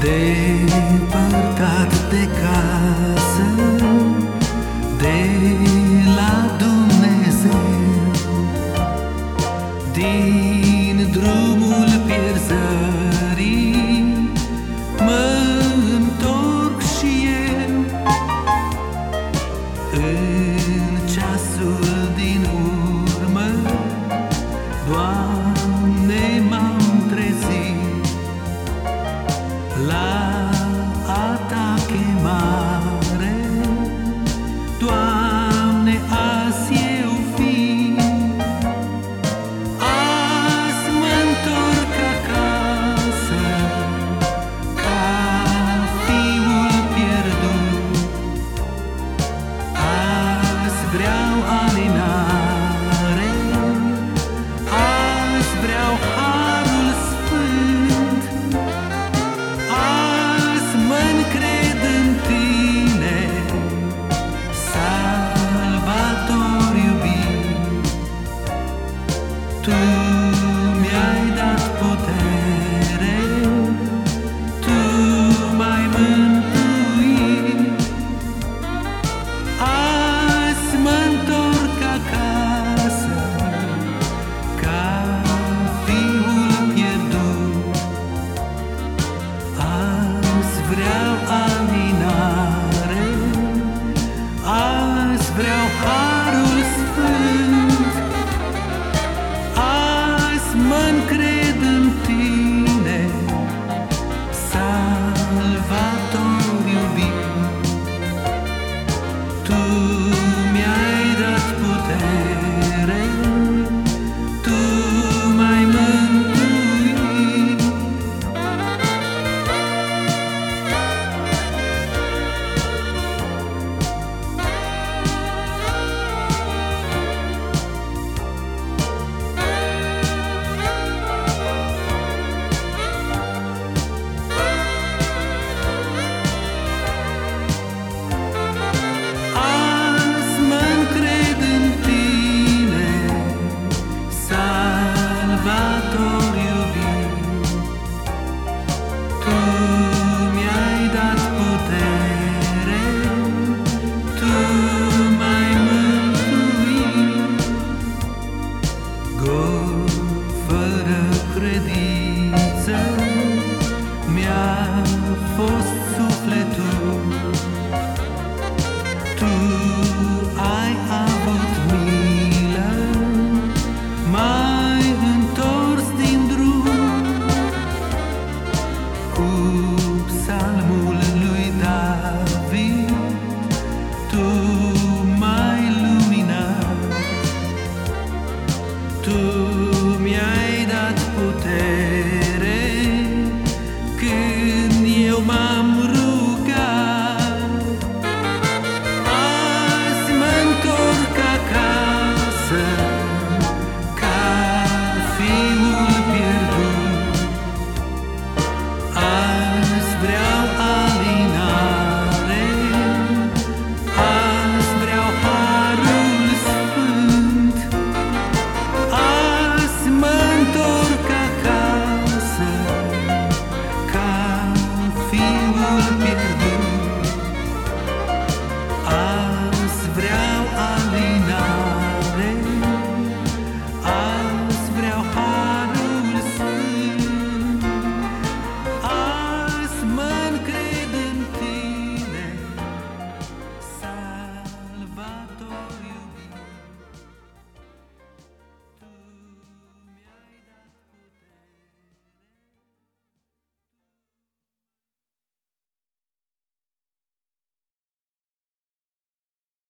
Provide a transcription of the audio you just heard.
Depărtat de casă, de la greu ani nás. tu. tu